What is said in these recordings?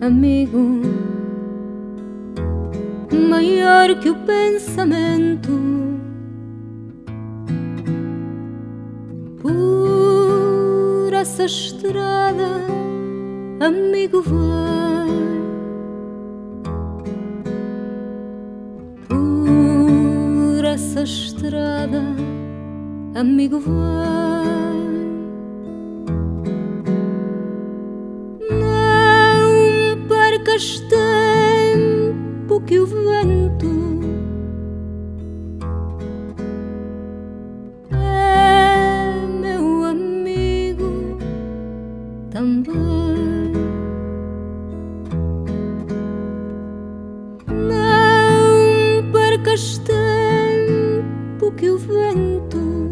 amigo, maior que o pensamento. Por essa estrada, amigo, vai. Por essa estrada, amigo, vai. O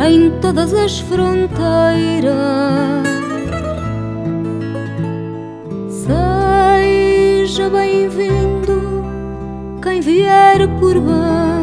em todas as fronteiras. Seja bem-vindo quem vier por bem.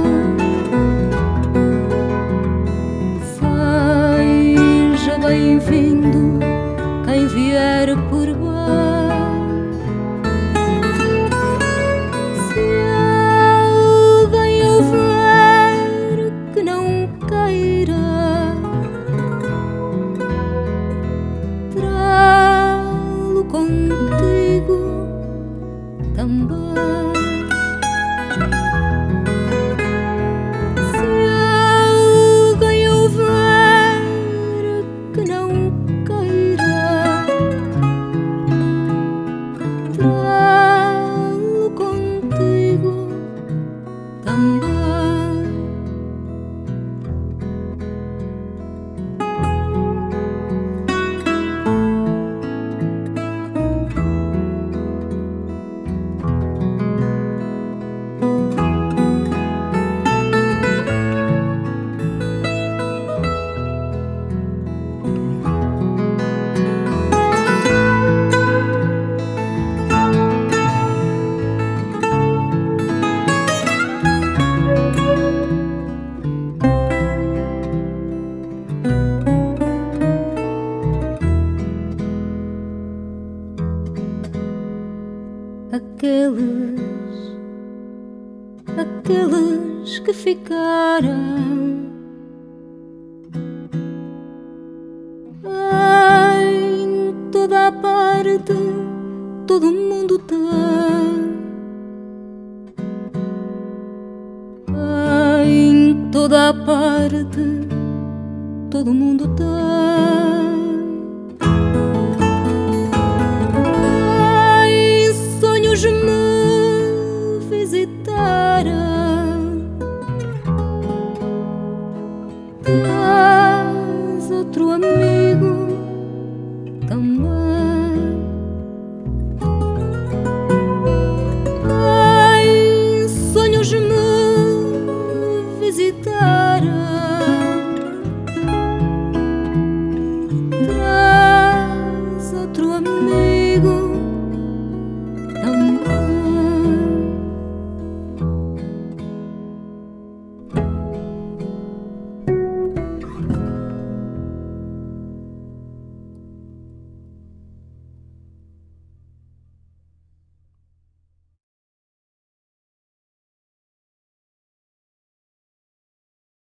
Aqueles, que ficaram. Em toda a parte, todo mundo tem. Em toda a parte, todo mundo tem. 啊。